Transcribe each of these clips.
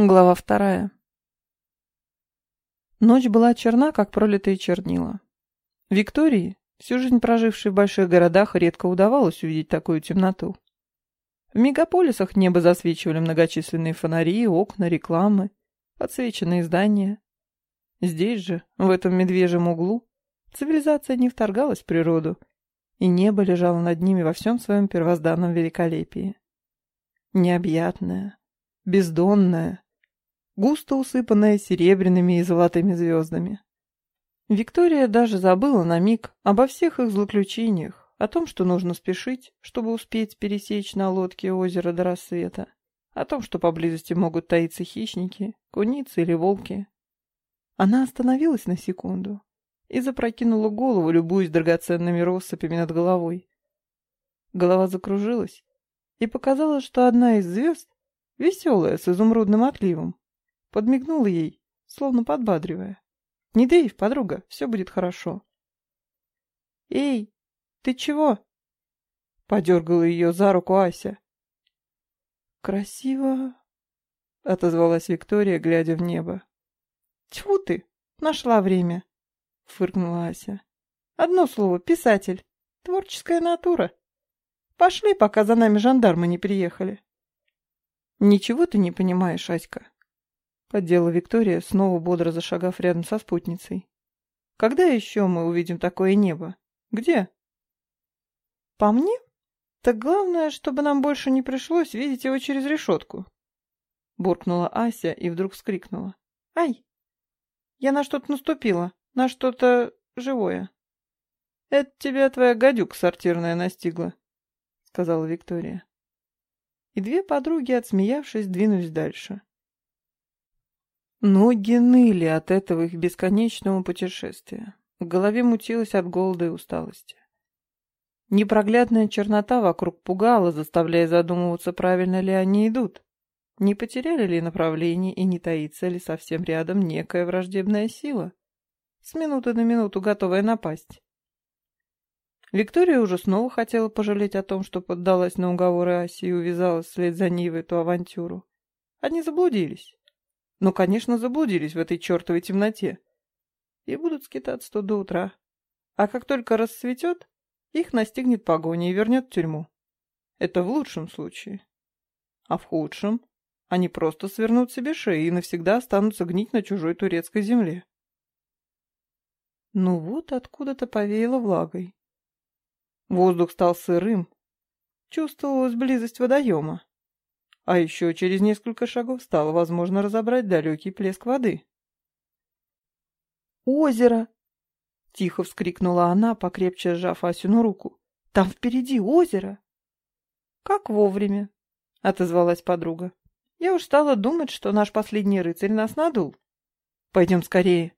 Глава вторая. Ночь была черна, как пролитые чернила. Виктории, всю жизнь прожившей в больших городах, редко удавалось увидеть такую темноту. В мегаполисах небо засвечивали многочисленные фонари, окна, рекламы, подсвеченные здания. Здесь же, в этом медвежьем углу, цивилизация не вторгалась в природу, и небо лежало над ними во всем своем первозданном великолепии. Необъятное, бездонное, густо усыпанная серебряными и золотыми звездами. Виктория даже забыла на миг обо всех их злоключениях, о том, что нужно спешить, чтобы успеть пересечь на лодке озеро до рассвета, о том, что поблизости могут таиться хищники, куницы или волки. Она остановилась на секунду и запрокинула голову, любуясь драгоценными россыпями над головой. Голова закружилась, и показалось, что одна из звезд, веселая, с изумрудным отливом, Подмигнула ей, словно подбадривая. «Не дрейф, подруга, все будет хорошо». «Эй, ты чего?» Подергала ее за руку Ася. «Красиво», — отозвалась Виктория, глядя в небо. «Тьфу ты, нашла время», — фыркнула Ася. «Одно слово, писатель. Творческая натура. Пошли, пока за нами жандармы не приехали». «Ничего ты не понимаешь, Аська», Поддела Виктория, снова бодро зашагав рядом со спутницей. «Когда еще мы увидим такое небо? Где?» «По мне? Так главное, чтобы нам больше не пришлось видеть его через решетку!» Буркнула Ася и вдруг вскрикнула. «Ай! Я на что-то наступила, на что-то живое!» «Это тебя твоя гадюка сортирная настигла», — сказала Виктория. И две подруги, отсмеявшись, двинулись дальше. Ноги ныли от этого их бесконечного путешествия. В голове мутилось от голода и усталости. Непроглядная чернота вокруг пугала, заставляя задумываться, правильно ли они идут. Не потеряли ли направление и не таится ли совсем рядом некая враждебная сила, с минуты на минуту готовая напасть. Виктория уже снова хотела пожалеть о том, что поддалась на уговоры Аси и увязалась вслед за ней в эту авантюру. Они заблудились. Ну, конечно, заблудились в этой чертовой темноте. И будут скитаться тут до утра. А как только рассветет, их настигнет погоня и вернет в тюрьму. Это в лучшем случае. А в худшем они просто свернут себе шеи и навсегда останутся гнить на чужой турецкой земле. Ну вот откуда-то повеяло влагой. Воздух стал сырым. Чувствовалась близость водоема. А еще через несколько шагов стало возможно разобрать далекий плеск воды. «Озеро!» — тихо вскрикнула она, покрепче сжав Асину руку. «Там впереди озеро!» «Как вовремя!» — отозвалась подруга. «Я уж стала думать, что наш последний рыцарь нас надул. Пойдем скорее!»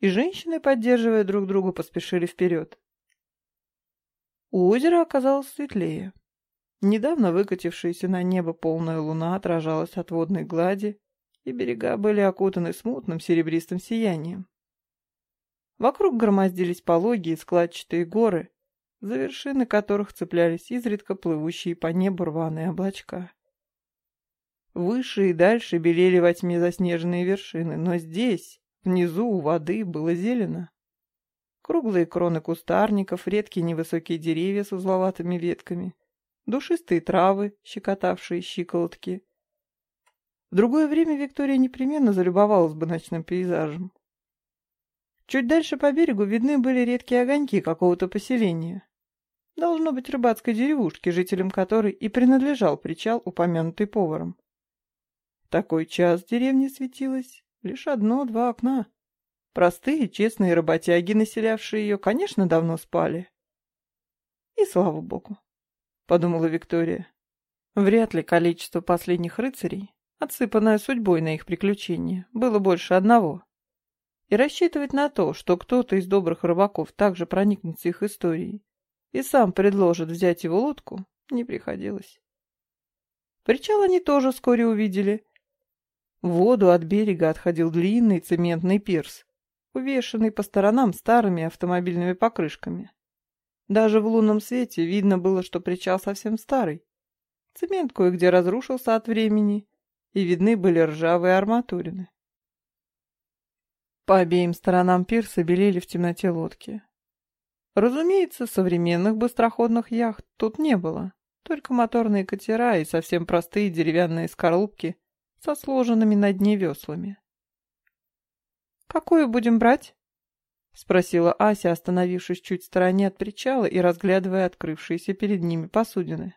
И женщины, поддерживая друг друга, поспешили вперед. У озера оказалось светлее. Недавно выкатившаяся на небо полная луна отражалась от водной глади, и берега были окутаны смутным серебристым сиянием. Вокруг громоздились пологие складчатые горы, за вершины которых цеплялись изредка плывущие по небу рваные облачка. Выше и дальше белели во тьме заснеженные вершины, но здесь, внизу у воды, было зелено. Круглые кроны кустарников, редкие невысокие деревья с узловатыми ветками, душистые травы, щекотавшие щиколотки. В другое время Виктория непременно залюбовалась бы ночным пейзажем. Чуть дальше по берегу видны были редкие огоньки какого-то поселения. Должно быть рыбацкой деревушки, жителям которой и принадлежал причал, упомянутый поваром. В такой час в деревне светилось лишь одно-два окна. Простые, честные работяги, населявшие ее, конечно, давно спали. И слава богу. — подумала Виктория. Вряд ли количество последних рыцарей, отсыпанное судьбой на их приключения, было больше одного. И рассчитывать на то, что кто-то из добрых рыбаков также проникнется их историей и сам предложит взять его лодку, не приходилось. Причал они тоже вскоре увидели. В воду от берега отходил длинный цементный пирс, увешанный по сторонам старыми автомобильными покрышками. Даже в лунном свете видно было, что причал совсем старый. Цемент кое-где разрушился от времени, и видны были ржавые арматурины. По обеим сторонам пирса белели в темноте лодки. Разумеется, современных быстроходных яхт тут не было, только моторные катера и совсем простые деревянные скорлупки со сложенными на дне веслами. «Какую будем брать?» — спросила Ася, остановившись чуть в стороне от причала и разглядывая открывшиеся перед ними посудины.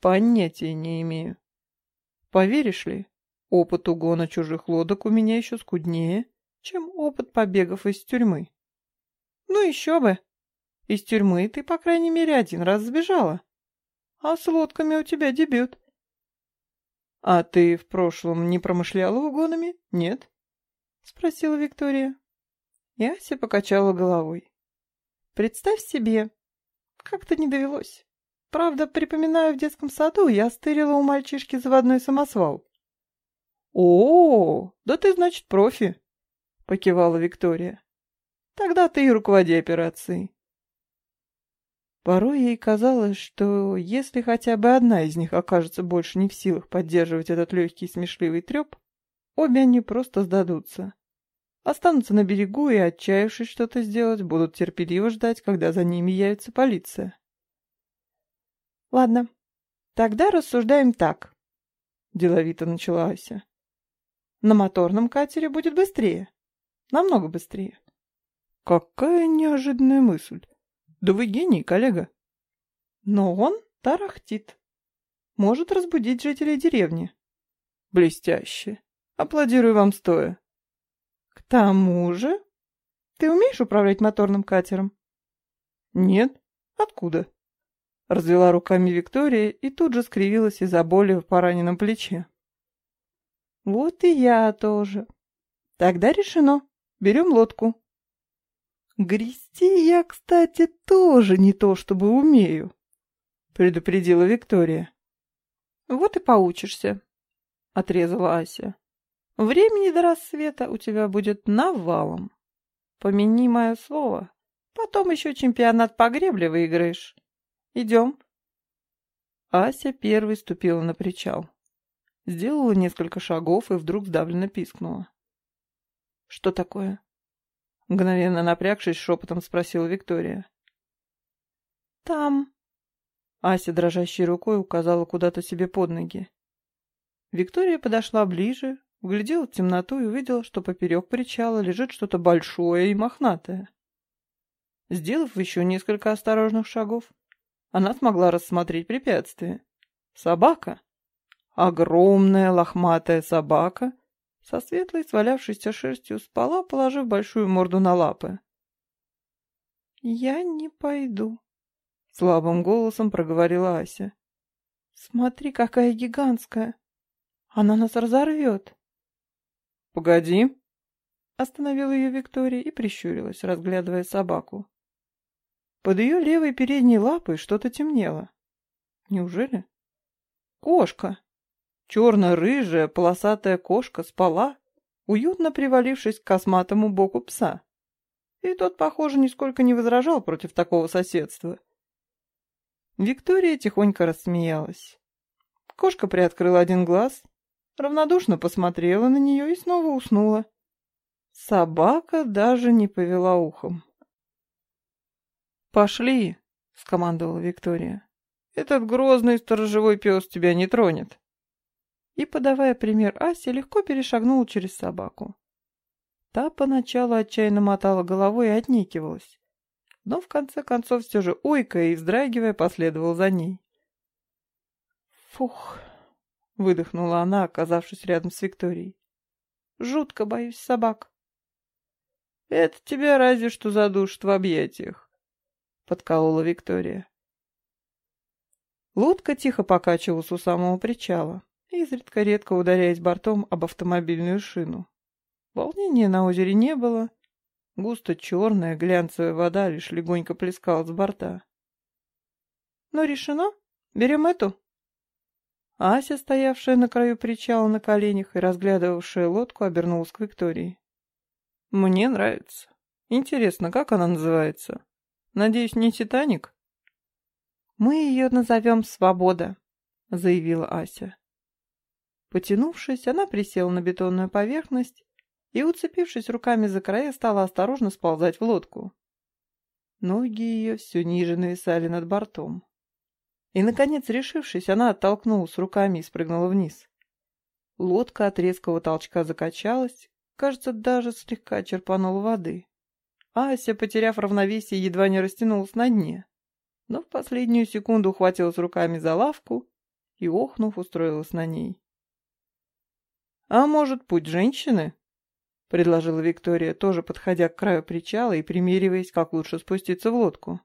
«Понятия не имею. Поверишь ли, опыт угона чужих лодок у меня еще скуднее, чем опыт побегов из тюрьмы. Ну еще бы. Из тюрьмы ты, по крайней мере, один раз сбежала. А с лодками у тебя дебют. А ты в прошлом не промышляла угонами? Нет? Спросила Виктория. Яся покачала головой. Представь себе, как-то не довелось. Правда, припоминаю, в детском саду я стырила у мальчишки заводной самосвал. «О, да ты, значит, профи!» — покивала Виктория. «Тогда ты и руководи операцией». Порой ей казалось, что если хотя бы одна из них окажется больше не в силах поддерживать этот легкий смешливый треп, обе они просто сдадутся. Останутся на берегу и, отчаявшись что-то сделать, будут терпеливо ждать, когда за ними явится полиция. «Ладно, тогда рассуждаем так», — деловито начала Ася. «На моторном катере будет быстрее. Намного быстрее». «Какая неожиданная мысль! Да вы гений, коллега!» «Но он тарахтит. Может разбудить жителей деревни». «Блестяще! Аплодирую вам стоя!» «К тому же...» «Ты умеешь управлять моторным катером?» «Нет. Откуда?» Развела руками Виктория и тут же скривилась из-за боли в пораненном плече. Вот и я тоже. Тогда решено. Берем лодку. Грести я, кстати, тоже не то чтобы умею, предупредила Виктория. Вот и поучишься, отрезала Ася. Времени до рассвета у тебя будет навалом. Помяни мое слово. Потом еще чемпионат по гребле выиграешь. Идем. Ася первой ступила на причал. Сделала несколько шагов и вдруг сдавленно пискнула. «Что такое?» Мгновенно напрягшись, шепотом спросила Виктория. «Там...» Ася дрожащей рукой указала куда-то себе под ноги. Виктория подошла ближе, углядела в темноту и увидела, что поперек причала лежит что-то большое и мохнатое. Сделав еще несколько осторожных шагов, она смогла рассмотреть препятствие. Собака. Огромная лохматая собака со светлой свалявшейся шерстью спала, положив большую морду на лапы. «Я не пойду», — слабым голосом проговорила Ася. «Смотри, какая гигантская! Она нас разорвет!» «Погоди!» — остановила ее Виктория и прищурилась, разглядывая собаку. Под ее левой передней лапой что-то темнело. Неужели? Кошка. Черно-рыжая полосатая кошка спала, уютно привалившись к косматому боку пса. И тот, похоже, нисколько не возражал против такого соседства. Виктория тихонько рассмеялась. Кошка приоткрыла один глаз, равнодушно посмотрела на нее и снова уснула. Собака даже не повела ухом. «Пошли!» — скомандовала Виктория. «Этот грозный сторожевой пес тебя не тронет!» И, подавая пример Асе, легко перешагнул через собаку. Та поначалу отчаянно мотала головой и отнекивалась, но в конце концов все же ойкая и вздрагивая последовал за ней. «Фух!» — выдохнула она, оказавшись рядом с Викторией. «Жутко боюсь собак». «Это тебя разве что задушит в объятиях», — подколола Виктория. Лодка тихо покачивалась у самого причала, изредка редко ударяясь бортом об автомобильную шину. Волнения на озере не было. Густо черная глянцевая вода лишь легонько плескала с борта. «Ну, решено? Берем эту?» Ася, стоявшая на краю причала на коленях и разглядывавшая лодку, обернулась к Виктории. «Мне нравится. Интересно, как она называется?» Надеюсь, не Титаник? Мы ее назовем Свобода, заявила Ася. Потянувшись, она присела на бетонную поверхность и, уцепившись руками за края, стала осторожно сползать в лодку. Ноги ее все ниже нависали над бортом. И, наконец, решившись, она оттолкнулась руками и спрыгнула вниз. Лодка от резкого толчка закачалась, кажется, даже слегка черпанула воды. Ася, потеряв равновесие, едва не растянулась на дне, но в последнюю секунду ухватилась руками за лавку и, охнув, устроилась на ней. «А может, путь женщины?» — предложила Виктория, тоже подходя к краю причала и примериваясь, как лучше спуститься в лодку.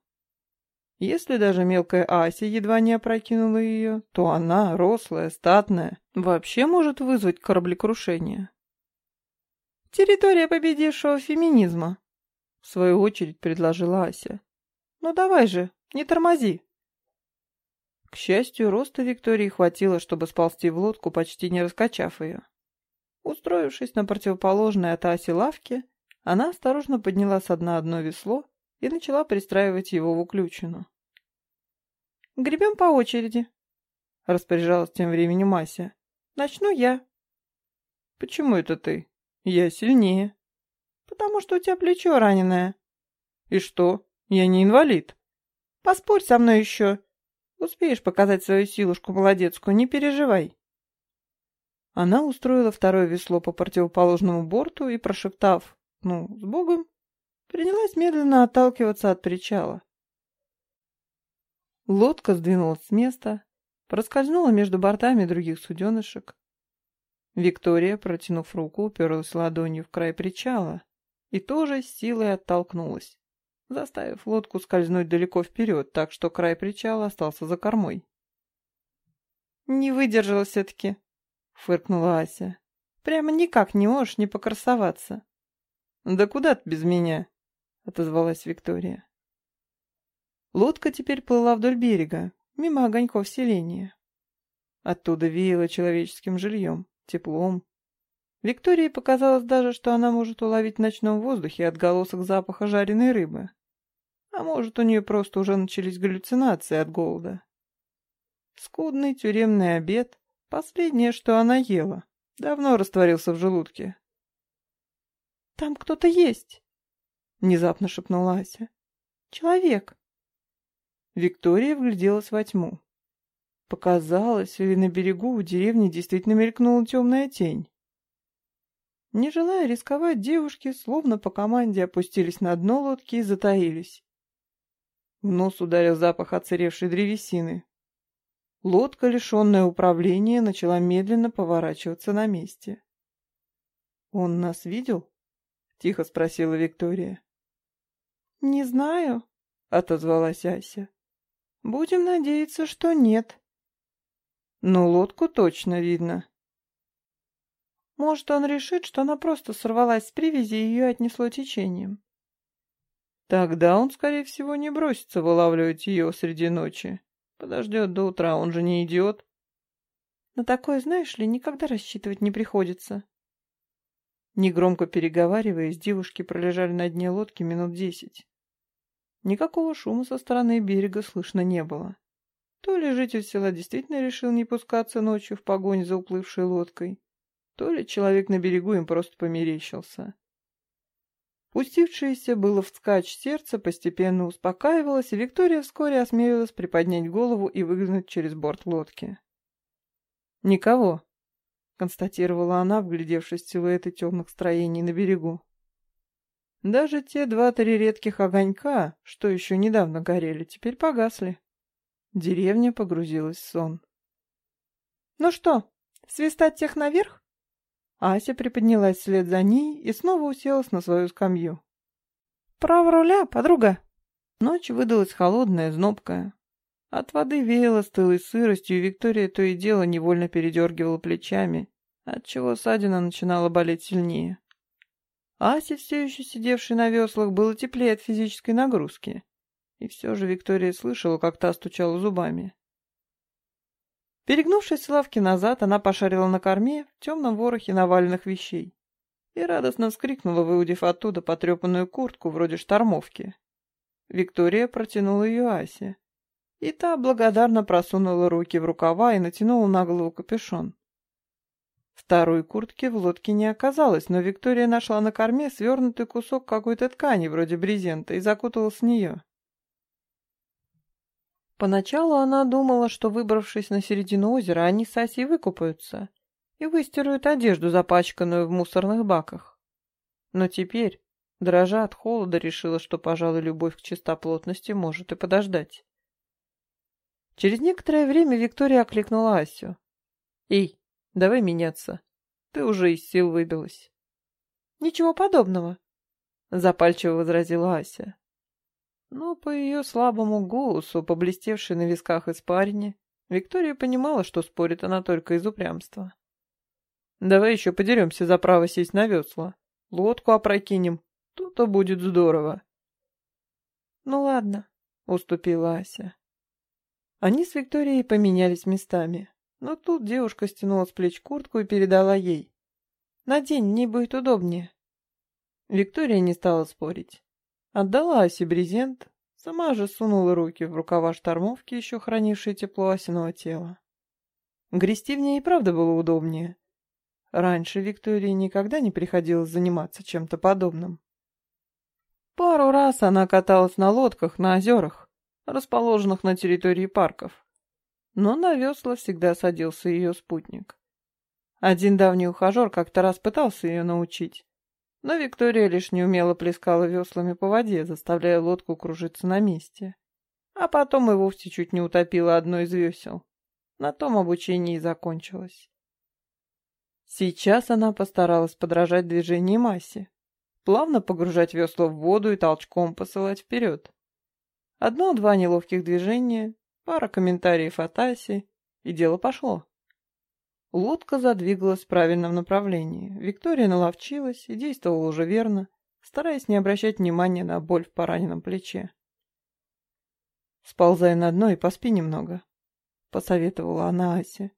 Если даже мелкая Ася едва не опрокинула ее, то она, рослая, статная, вообще может вызвать кораблекрушение. «Территория победившего феминизма», — в свою очередь предложила Ася. «Ну давай же, не тормози». К счастью, роста Виктории хватило, чтобы сползти в лодку, почти не раскачав ее. Устроившись на противоположной от Аси лавке, она осторожно подняла с дна одно весло и начала пристраивать его в уключину. «Гребем по очереди», — распоряжалась тем временем Мася. «Начну я». «Почему это ты? Я сильнее». «Потому что у тебя плечо раненое». «И что? Я не инвалид». «Поспорь со мной еще. Успеешь показать свою силушку молодецкую, не переживай». Она устроила второе весло по противоположному борту и, прошептав «ну, с Богом», принялась медленно отталкиваться от причала. Лодка сдвинулась с места, проскользнула между бортами других суденышек. Виктория, протянув руку, уперлась ладонью в край причала и тоже с силой оттолкнулась, заставив лодку скользнуть далеко вперед, так что край причала остался за кормой. «Не выдержала все-таки», — фыркнула Ася. «Прямо никак не можешь не покрасоваться». «Да куда ты без меня?» Отозвалась Виктория. Лодка теперь плыла вдоль берега, мимо огоньков селения. Оттуда веяло человеческим жильем, теплом. Виктории показалось даже, что она может уловить в ночном воздухе отголосок запаха жареной рыбы. А может, у нее просто уже начались галлюцинации от голода. Скудный тюремный обед, последнее, что она ела, давно растворился в желудке. «Там кто-то есть!» — внезапно шепнула Ася. «Человек!» Виктория вгляделась во тьму. Показалось, или на берегу у деревни действительно мелькнула темная тень. Не желая рисковать, девушки, словно по команде, опустились на дно лодки и затаились. В нос ударил запах оцаревшей древесины. Лодка, лишенная управления, начала медленно поворачиваться на месте. «Он нас видел?» — тихо спросила Виктория. «Не знаю», — отозвалась Ася. «Будем надеяться, что нет». «Но лодку точно видно». «Может, он решит, что она просто сорвалась с привязи и ее отнесло течением». «Тогда он, скорее всего, не бросится вылавливать ее среди ночи. Подождет до утра, он же не идиот». «На такое, знаешь ли, никогда рассчитывать не приходится». Негромко переговариваясь, девушки пролежали на дне лодки минут десять. Никакого шума со стороны берега слышно не было. То ли житель села действительно решил не пускаться ночью в погонь за уплывшей лодкой, то ли человек на берегу им просто померещился. Пустившееся было вскачь сердце постепенно успокаивалось, и Виктория вскоре осмелилась приподнять голову и выглянуть через борт лодки. «Никого», констатировала она, вглядевшись в силуэты темных строений на берегу. Даже те два-три редких огонька, что еще недавно горели, теперь погасли. Деревня погрузилась в сон. «Ну что, свистать тех наверх?» Ася приподнялась вслед за ней и снова уселась на свою скамью. «Право руля, подруга!» Ночь выдалась холодная, знобкая. От воды веяло стылой сыростью, и Виктория то и дело невольно передергивала плечами, отчего ссадина начинала болеть сильнее. Асе, все еще сидевшей на веслах, было теплее от физической нагрузки. И все же Виктория слышала, как та стучала зубами. Перегнувшись с лавки назад, она пошарила на корме в темном ворохе наваленных вещей и радостно вскрикнула, выудив оттуда потрепанную куртку вроде штормовки. Виктория протянула ее Асе. И та благодарно просунула руки в рукава и натянула на голову капюшон. Второй куртки в лодке не оказалось, но Виктория нашла на корме свернутый кусок какой-то ткани, вроде брезента, и закуталась в нее. Поначалу она думала, что, выбравшись на середину озера, они с Асей выкупаются и выстирают одежду, запачканную в мусорных баках. Но теперь, дрожа от холода, решила, что, пожалуй, любовь к чистоплотности может и подождать. Через некоторое время Виктория окликнула Асю. «Эй, давай меняться. Ты уже из сил выбилась». «Ничего подобного», — запальчиво возразила Ася. Но по ее слабому голосу, поблестевшей на висках испарине, Виктория понимала, что спорит она только из упрямства. «Давай еще подеремся за право сесть на весла. Лодку опрокинем. То-то будет здорово». «Ну ладно», — уступила Ася. Они с Викторией поменялись местами, но тут девушка стянула с плеч куртку и передала ей. «Надень, мне будет удобнее». Виктория не стала спорить. Отдала Асе брезент, сама же сунула руки в рукава штормовки, еще хранившие тепло Асиного тела. Грести в ней и правда было удобнее. Раньше Виктории никогда не приходилось заниматься чем-то подобным. Пару раз она каталась на лодках на озерах, расположенных на территории парков, но на весла всегда садился ее спутник. Один давний ухажер как-то раз пытался ее научить, но Виктория лишь неумело плескала веслами по воде, заставляя лодку кружиться на месте. А потом и вовсе чуть не утопила одно из весел. На том обучение и закончилось. Сейчас она постаралась подражать движению массе, плавно погружать весла в воду и толчком посылать вперед. Одно-два неловких движения, пара комментариев от Аси, и дело пошло. Лодка задвигалась в правильном направлении. Виктория наловчилась и действовала уже верно, стараясь не обращать внимания на боль в пораненном плече. «Сползай на дно и поспи немного», — посоветовала она Асе.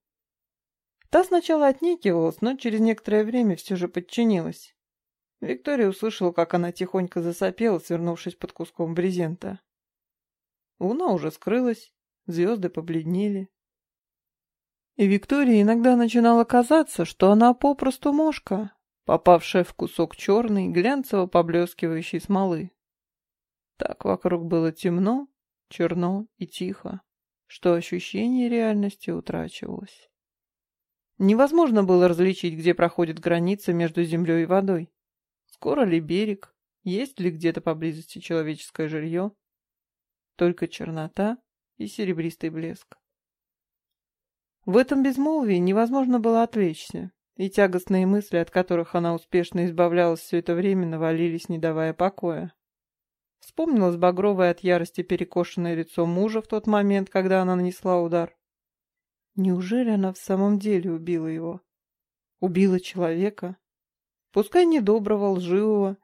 Та сначала отнекивалась, но через некоторое время все же подчинилась. Виктория услышала, как она тихонько засопела, свернувшись под куском брезента. Луна уже скрылась, звезды побледнели. И Виктории иногда начинало казаться, что она попросту мошка, попавшая в кусок черной, глянцево поблескивающей смолы. Так вокруг было темно, черно и тихо, что ощущение реальности утрачивалось. Невозможно было различить, где проходит граница между землей и водой. Скоро ли берег, есть ли где-то поблизости человеческое жилье. Только чернота и серебристый блеск. В этом безмолвии невозможно было отвлечься, и тягостные мысли, от которых она успешно избавлялась все это время, навалились, не давая покоя. Вспомнилось багровое от ярости перекошенное лицо мужа в тот момент, когда она нанесла удар. Неужели она в самом деле убила его? Убила человека? Пускай недоброго, лживого,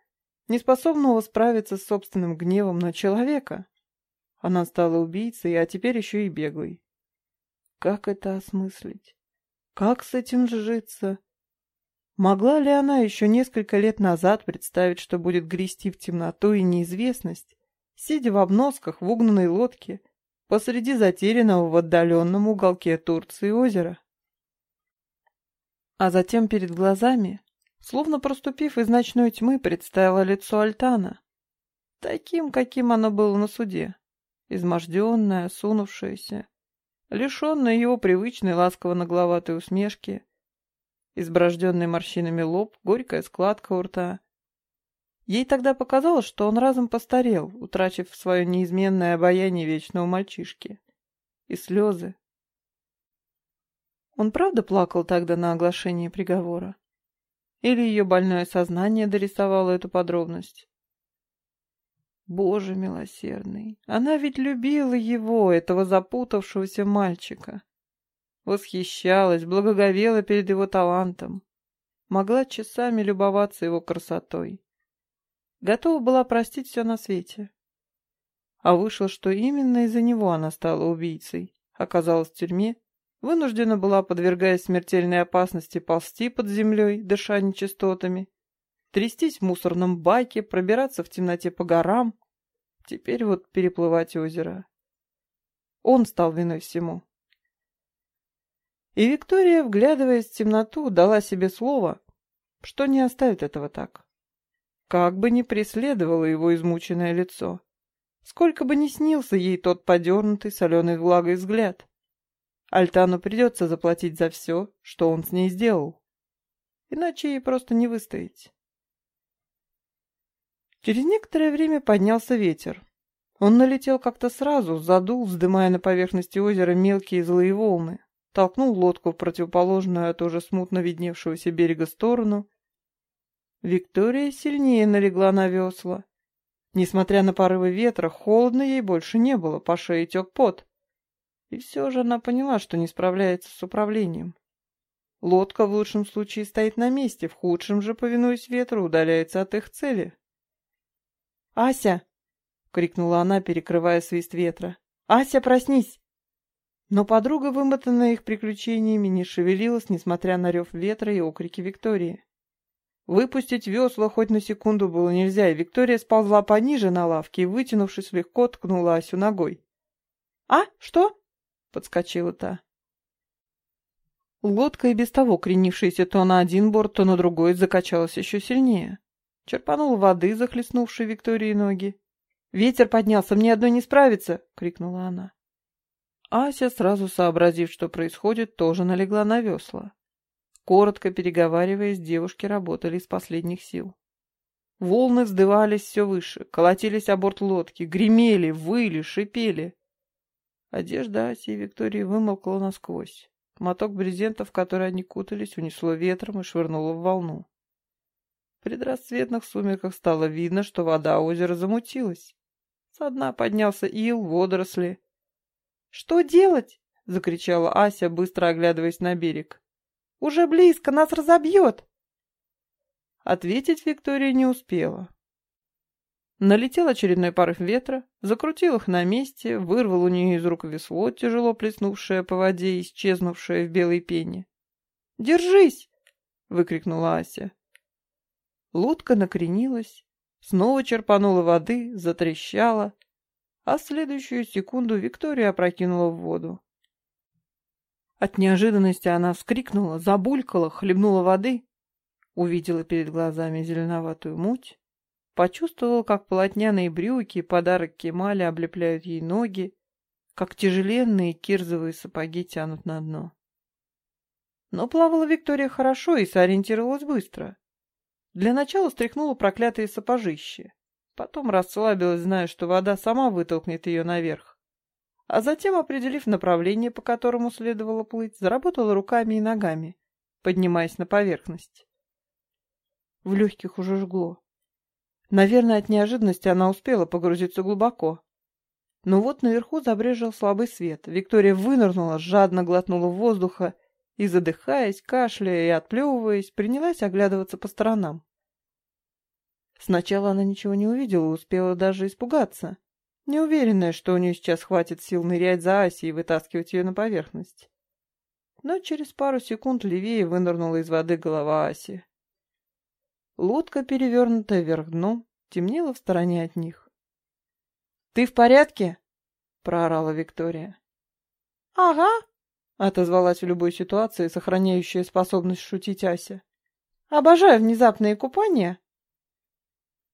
неспособного справиться с собственным гневом, но человека. Она стала убийцей, а теперь еще и беглой. Как это осмыслить? Как с этим сжиться? Могла ли она еще несколько лет назад представить, что будет грести в темноту и неизвестность, сидя в обносках в угнанной лодке посреди затерянного в отдаленном уголке Турции озера? А затем перед глазами, словно проступив из ночной тьмы, представило лицо Альтана, таким, каким оно было на суде, изможденное, осунувшееся, лишенный его привычной ласково-нагловатой усмешки, изброжденный морщинами лоб, горькая складка у рта. Ей тогда показалось, что он разом постарел, утратив свое неизменное обаяние вечного мальчишки. И слезы. Он правда плакал тогда на оглашении приговора? Или ее больное сознание дорисовало эту подробность? Боже милосердный, она ведь любила его, этого запутавшегося мальчика. Восхищалась, благоговела перед его талантом. Могла часами любоваться его красотой. Готова была простить все на свете. А вышло, что именно из-за него она стала убийцей, оказалась в тюрьме, вынуждена была, подвергаясь смертельной опасности, ползти под землей, дыша нечистотами, трястись в мусорном баке, пробираться в темноте по горам. Теперь вот переплывать озеро. Он стал виной всему. И Виктория, вглядываясь в темноту, дала себе слово, что не оставит этого так. Как бы ни преследовало его измученное лицо, сколько бы ни снился ей тот подернутый соленой влагой взгляд, Альтану придется заплатить за все, что он с ней сделал. Иначе ей просто не выстоять. Через некоторое время поднялся ветер. Он налетел как-то сразу, задул, вздымая на поверхности озера мелкие злые волны, толкнул лодку в противоположную от уже смутно видневшегося берега сторону. Виктория сильнее налегла на весла. Несмотря на порывы ветра, холодно ей больше не было, по шее тек пот. И все же она поняла, что не справляется с управлением. Лодка в лучшем случае стоит на месте, в худшем же, повинуясь ветру, удаляется от их цели. «Ася!» — крикнула она, перекрывая свист ветра. «Ася, проснись!» Но подруга, вымотанная их приключениями, не шевелилась, несмотря на рев ветра и окрики Виктории. Выпустить весла хоть на секунду было нельзя, и Виктория сползла пониже на лавке и, вытянувшись легко, ткнула Асю ногой. «А? Что?» подскочила та. Лодка, и без того кренившаяся то на один борт, то на другой, закачалась еще сильнее. Черпанул воды, захлестнувшей Виктории ноги. «Ветер поднялся, мне одной не справиться!» — крикнула она. Ася, сразу сообразив, что происходит, тоже налегла на весла. Коротко переговариваясь, девушки работали из последних сил. Волны вздывались все выше, колотились о борт лодки, гремели, выли, шипели. Одежда Аси и Виктории вымокла насквозь. Моток брезента, в который они кутались, унесло ветром и швырнуло в волну. Предрассветных сумерках стало видно, что вода озера замутилась. Со дна поднялся ил, водоросли. «Что делать?» — закричала Ася, быстро оглядываясь на берег. «Уже близко, нас разобьет!» Ответить Виктория не успела. Налетел очередной порыв ветра, закрутил их на месте, вырвал у нее из рук весло, тяжело плеснувшее по воде и исчезнувшее в белой пене. «Держись!» — выкрикнула Ася. Лодка накренилась, снова черпанула воды, затрещала, а следующую секунду Виктория опрокинула в воду. От неожиданности она вскрикнула, забулькала, хлебнула воды, увидела перед глазами зеленоватую муть, Почувствовал, как полотняные брюки подарок Кемали облепляют ей ноги, как тяжеленные кирзовые сапоги тянут на дно. Но плавала Виктория хорошо и сориентировалась быстро. Для начала стряхнула проклятые сапожищи. Потом расслабилась, зная, что вода сама вытолкнет ее наверх. А затем, определив направление, по которому следовало плыть, заработала руками и ногами, поднимаясь на поверхность. В легких уже жгло. Наверное, от неожиданности она успела погрузиться глубоко. Но вот наверху забрежил слабый свет. Виктория вынырнула, жадно глотнула воздуха и, задыхаясь, кашляя и отплевываясь, принялась оглядываться по сторонам. Сначала она ничего не увидела, успела даже испугаться, неуверенная, что у нее сейчас хватит сил нырять за Асей и вытаскивать ее на поверхность. Но через пару секунд левее вынырнула из воды голова Аси. Лодка, перевернутая вверх дном, темнела в стороне от них. «Ты в порядке?» — проорала Виктория. «Ага», — отозвалась в любой ситуации, сохраняющая способность шутить Ася. «Обожаю внезапные купания».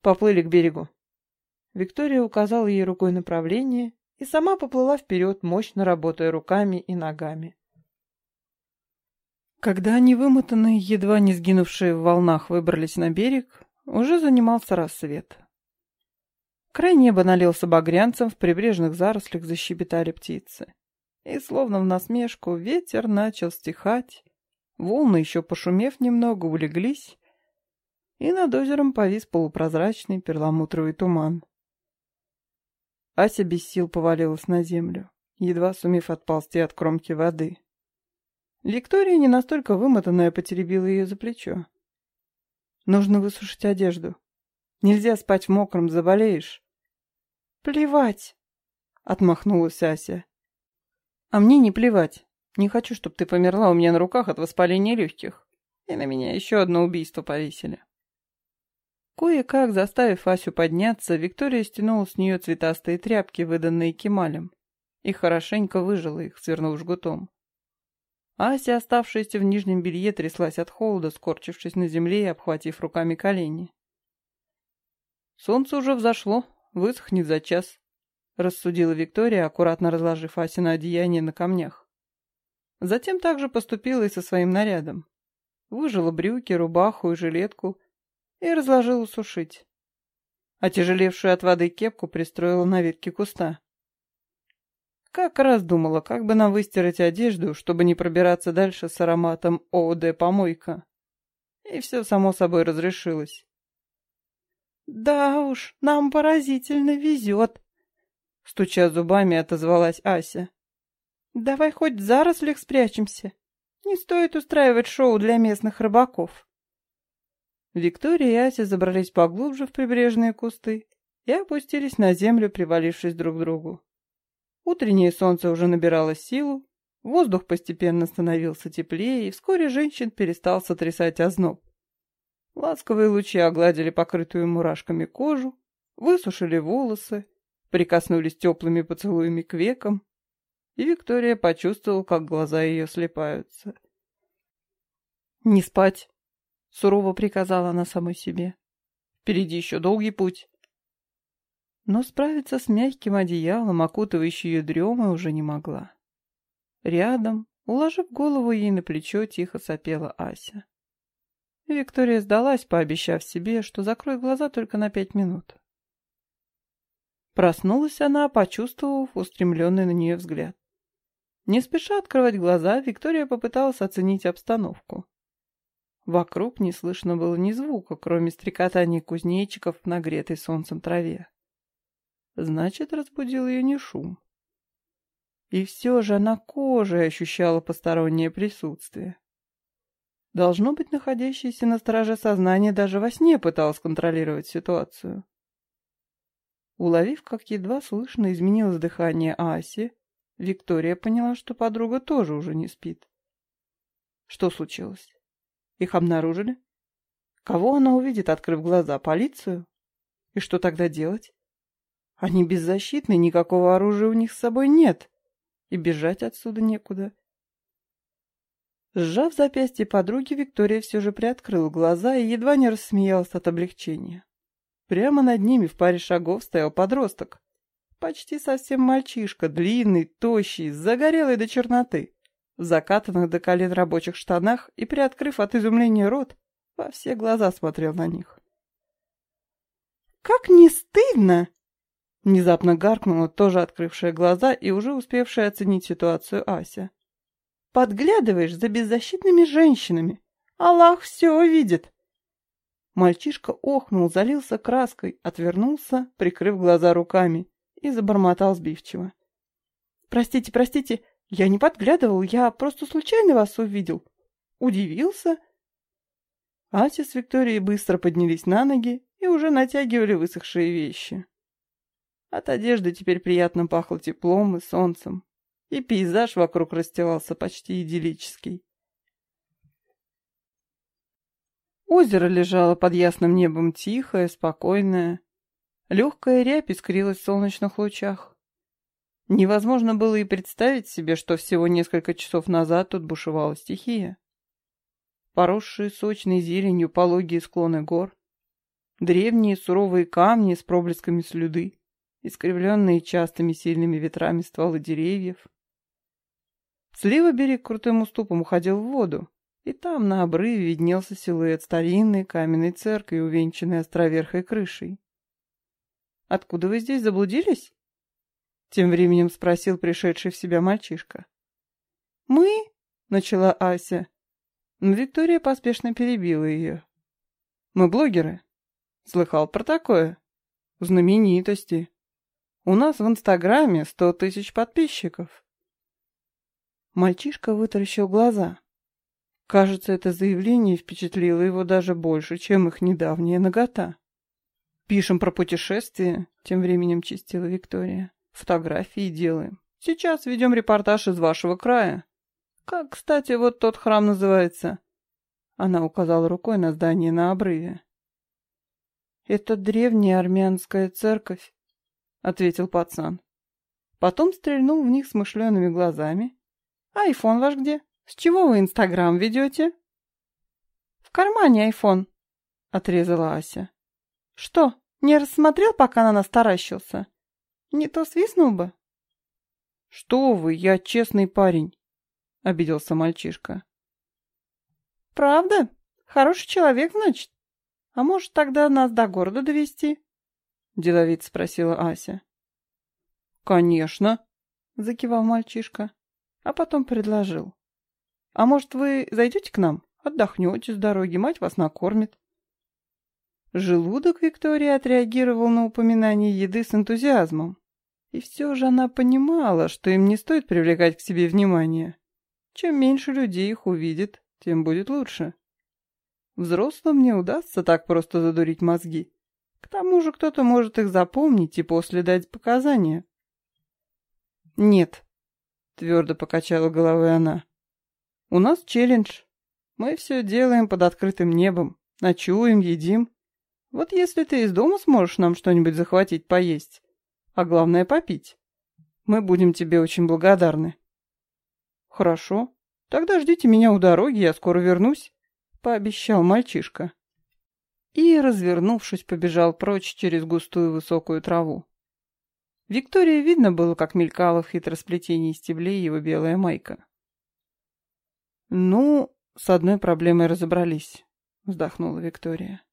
Поплыли к берегу. Виктория указала ей рукой направление и сама поплыла вперед, мощно работая руками и ногами. Когда они, вымотанные, едва не сгинувшие в волнах, выбрались на берег, уже занимался рассвет. Край неба налился багрянцем, в прибрежных зарослях защебетали птицы. И, словно в насмешку, ветер начал стихать, волны, еще пошумев немного, улеглись, и над озером повис полупрозрачный перламутровый туман. Ася без сил повалилась на землю, едва сумев отползти от кромки воды. Виктория, не настолько вымотанная, потеребила ее за плечо. «Нужно высушить одежду. Нельзя спать в мокром, заболеешь». «Плевать!» — отмахнулась Ася. «А мне не плевать. Не хочу, чтобы ты померла у меня на руках от воспаления легких. И на меня еще одно убийство повесили». Кое-как, заставив Асю подняться, Виктория стянула с нее цветастые тряпки, выданные Кемалем, и хорошенько выжила их, свернув жгутом. Ася, оставшаяся в нижнем белье, тряслась от холода, скорчившись на земле и обхватив руками колени. «Солнце уже взошло, высохнет за час», — рассудила Виктория, аккуратно разложив Асе на одеяние на камнях. Затем также поступила и со своим нарядом. Выжила брюки, рубаху и жилетку и разложила сушить. Отяжелевшую от воды кепку пристроила на ветке куста. Как раз думала, как бы нам выстирать одежду, чтобы не пробираться дальше с ароматом ООД «Помойка». И все само собой разрешилось. «Да уж, нам поразительно везет», — стуча зубами, отозвалась Ася. «Давай хоть в зарослях спрячемся. Не стоит устраивать шоу для местных рыбаков». Виктория и Ася забрались поглубже в прибрежные кусты и опустились на землю, привалившись друг к другу. Утреннее солнце уже набирало силу, воздух постепенно становился теплее, и вскоре женщин перестал сотрясать озноб. Ласковые лучи огладили покрытую мурашками кожу, высушили волосы, прикоснулись теплыми поцелуями к векам, и Виктория почувствовала, как глаза ее слепаются. «Не спать!» — сурово приказала она самой себе. «Впереди еще долгий путь!» но справиться с мягким одеялом, окутывающей ее дремой, уже не могла. Рядом, уложив голову ей на плечо, тихо сопела Ася. Виктория сдалась, пообещав себе, что закроет глаза только на пять минут. Проснулась она, почувствовав устремленный на нее взгляд. Не спеша открывать глаза, Виктория попыталась оценить обстановку. Вокруг не слышно было ни звука, кроме стрекотания кузнечиков в нагретой солнцем траве. Значит, разбудил ее не шум. И все же она кожей ощущала постороннее присутствие. Должно быть, находящееся на страже сознание даже во сне пыталось контролировать ситуацию. Уловив, как едва слышно изменилось дыхание Аси, Виктория поняла, что подруга тоже уже не спит. Что случилось? Их обнаружили? Кого она увидит, открыв глаза? Полицию? И что тогда делать? Они беззащитны, никакого оружия у них с собой нет. И бежать отсюда некуда. Сжав запястье подруги, Виктория все же приоткрыла глаза и едва не рассмеялась от облегчения. Прямо над ними в паре шагов стоял подросток. Почти совсем мальчишка, длинный, тощий, загорелый до черноты, в закатанных до колен рабочих штанах и, приоткрыв от изумления рот, во все глаза смотрел на них. «Как не стыдно!» Внезапно гаркнула, тоже открывшая глаза и уже успевшая оценить ситуацию Ася. «Подглядываешь за беззащитными женщинами. Аллах все видит!» Мальчишка охнул, залился краской, отвернулся, прикрыв глаза руками, и забормотал сбивчиво. «Простите, простите, я не подглядывал, я просто случайно вас увидел. Удивился?» Ася с Викторией быстро поднялись на ноги и уже натягивали высохшие вещи. От одежды теперь приятно пахло теплом и солнцем, и пейзаж вокруг расстилался почти идиллический. Озеро лежало под ясным небом тихое, спокойное. Легкая рябь искрилась в солнечных лучах. Невозможно было и представить себе, что всего несколько часов назад тут бушевала стихия. Поросшие сочной зеленью пологие склоны гор, древние суровые камни с проблесками слюды, искривленные частыми сильными ветрами стволы деревьев. Слева берег крутым уступом уходил в воду, и там на обрыве виднелся силуэт старинной каменной церкви, увенчанной островерхой крышей. «Откуда вы здесь заблудились?» Тем временем спросил пришедший в себя мальчишка. «Мы?» — начала Ася. Но Виктория поспешно перебила ее. «Мы блогеры. Слыхал про такое? Знаменитости. У нас в Инстаграме сто тысяч подписчиков. Мальчишка вытаращил глаза. Кажется, это заявление впечатлило его даже больше, чем их недавняя нагота. «Пишем про путешествия», — тем временем чистила Виктория. «Фотографии делаем. Сейчас ведем репортаж из вашего края. Как, кстати, вот тот храм называется?» Она указала рукой на здание на обрыве. «Это древняя армянская церковь», — ответил пацан. Потом стрельнул в них смышленными глазами. «Айфон ваш где? С чего вы Инстаграм ведете? В кармане айфон, отрезала Ася. Что, не рассмотрел, пока на нас таращился? Не то свистнул бы. Что вы, я честный парень, обиделся мальчишка. Правда? Хороший человек, значит? А может, тогда нас до города довести? Деловито спросила Ася. Конечно, закивал мальчишка, а потом предложил. А может, вы зайдете к нам? Отдохнете с дороги, мать вас накормит. Желудок Виктории отреагировал на упоминание еды с энтузиазмом. И все же она понимала, что им не стоит привлекать к себе внимание. Чем меньше людей их увидит, тем будет лучше. Взрослым не удастся так просто задурить мозги. К тому же кто-то может их запомнить и после дать показания. «Нет», — твердо покачала головой она. «У нас челлендж. Мы все делаем под открытым небом, ночуем, едим. Вот если ты из дома сможешь нам что-нибудь захватить поесть, а главное попить, мы будем тебе очень благодарны». «Хорошо. Тогда ждите меня у дороги, я скоро вернусь», — пообещал мальчишка. И, развернувшись, побежал прочь через густую высокую траву. Виктории видно было, как мелькала в хитросплетении стеблей его белая майка. «Ну, с одной проблемой разобрались», — вздохнула Виктория.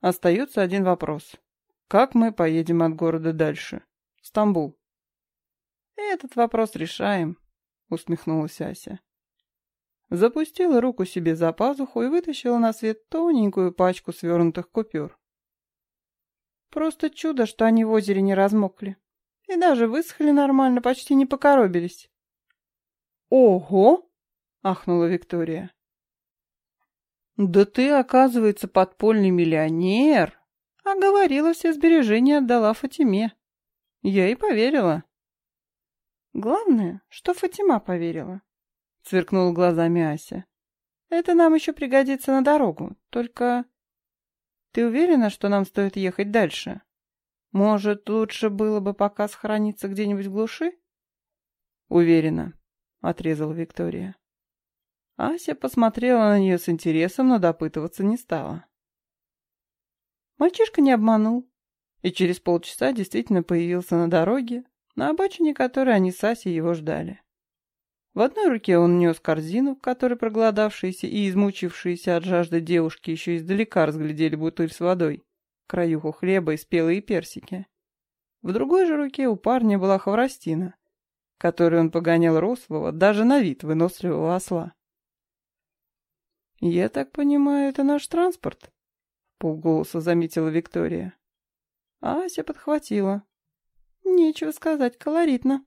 «Остается один вопрос. Как мы поедем от города дальше? Стамбул». «Этот вопрос решаем», — усмехнулась Ася. Запустила руку себе за пазуху и вытащила на свет тоненькую пачку свернутых купюр. «Просто чудо, что они в озере не размокли», и даже высохли нормально, почти не покоробились. «Ого!» — ахнула Виктория. «Да ты, оказывается, подпольный миллионер!» А говорила, все сбережения отдала Фатиме. Я и поверила. «Главное, что Фатима поверила», — сверкнула глазами Ася. «Это нам еще пригодится на дорогу, только...» «Ты уверена, что нам стоит ехать дальше?» Может, лучше было бы пока сохраниться где-нибудь в глуши? Уверена, отрезала Виктория. Ася посмотрела на нее с интересом, но допытываться не стала. Мальчишка не обманул, и через полчаса действительно появился на дороге, на обочине которой они с Асей его ждали. В одной руке он нес корзину, в которой проголодавшиеся и измучившиеся от жажды девушки еще издалека разглядели бутыль с водой краюху хлеба и спелые персики. В другой же руке у парня была хворостина, которую он погонял рослого, даже на вид выносливого осла. «Я так понимаю, это наш транспорт?» — полголоса заметила Виктория. Ася подхватила. «Нечего сказать, колоритно».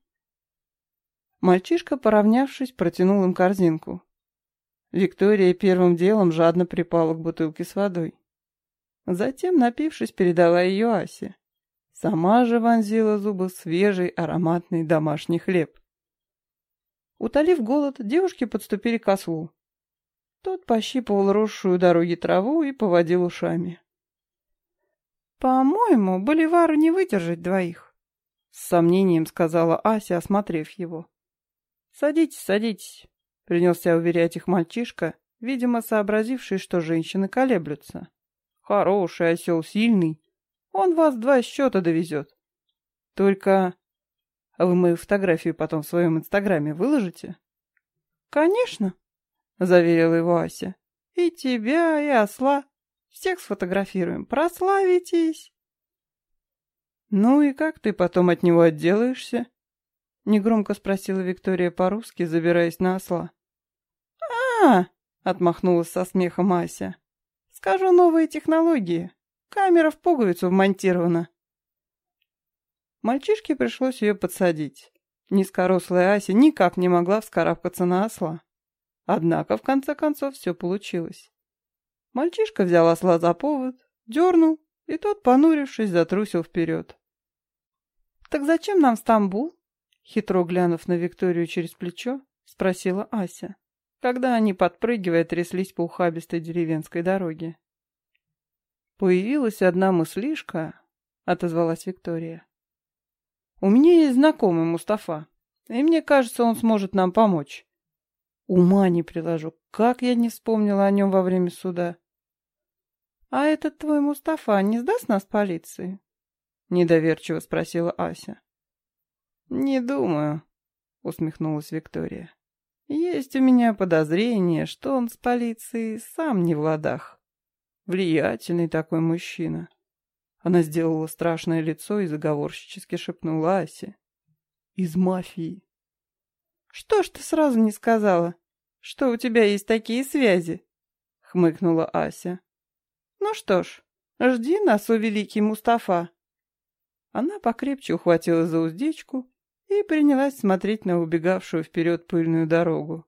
Мальчишка, поравнявшись, протянул им корзинку. Виктория первым делом жадно припала к бутылке с водой. Затем, напившись, передала ее Асе. Сама же вонзила зубы в свежий ароматный домашний хлеб. Утолив голод, девушки подступили к ослу. Тот пощипывал росшую дороги траву и поводил ушами. «По-моему, боливару не выдержать двоих», — с сомнением сказала Ася, осмотрев его. «Садитесь, садитесь», — принялся уверять их мальчишка, видимо, сообразивший, что женщины колеблются. Хороший осел, сильный. Он вас два счета довезет. Только... Вы мою фотографию потом в своем инстаграме выложите? Конечно, заверила его Ася. И тебя, и осла. Всех сфотографируем. Прославитесь. Ну и как ты потом от него отделаешься? Негромко спросила Виктория по-русски, забираясь на осла. а, -а, -а отмахнулась со смехом Ася. Скажу новые технологии. Камера в пуговицу вмонтирована. Мальчишке пришлось ее подсадить. Низкорослая Ася никак не могла вскарабкаться на осла. Однако, в конце концов, все получилось. Мальчишка взял осла за повод, дернул, и тот, понурившись, затрусил вперед. «Так зачем нам Стамбул?» Хитро глянув на Викторию через плечо, спросила Ася когда они, подпрыгивая, тряслись по ухабистой деревенской дороге. «Появилась одна мыслишка», — отозвалась Виктория. «У меня есть знакомый Мустафа, и мне кажется, он сможет нам помочь. Ума не приложу, как я не вспомнила о нем во время суда. «А этот твой Мустафа не сдаст нас полиции?» — недоверчиво спросила Ася. «Не думаю», — усмехнулась Виктория. «Есть у меня подозрение, что он с полицией сам не в ладах. Влиятельный такой мужчина». Она сделала страшное лицо и заговорщически шепнула Асе. «Из мафии». «Что ж ты сразу не сказала, что у тебя есть такие связи?» — хмыкнула Ася. «Ну что ж, жди нас, о великий Мустафа». Она покрепче ухватила за уздечку и принялась смотреть на убегавшую вперед пыльную дорогу.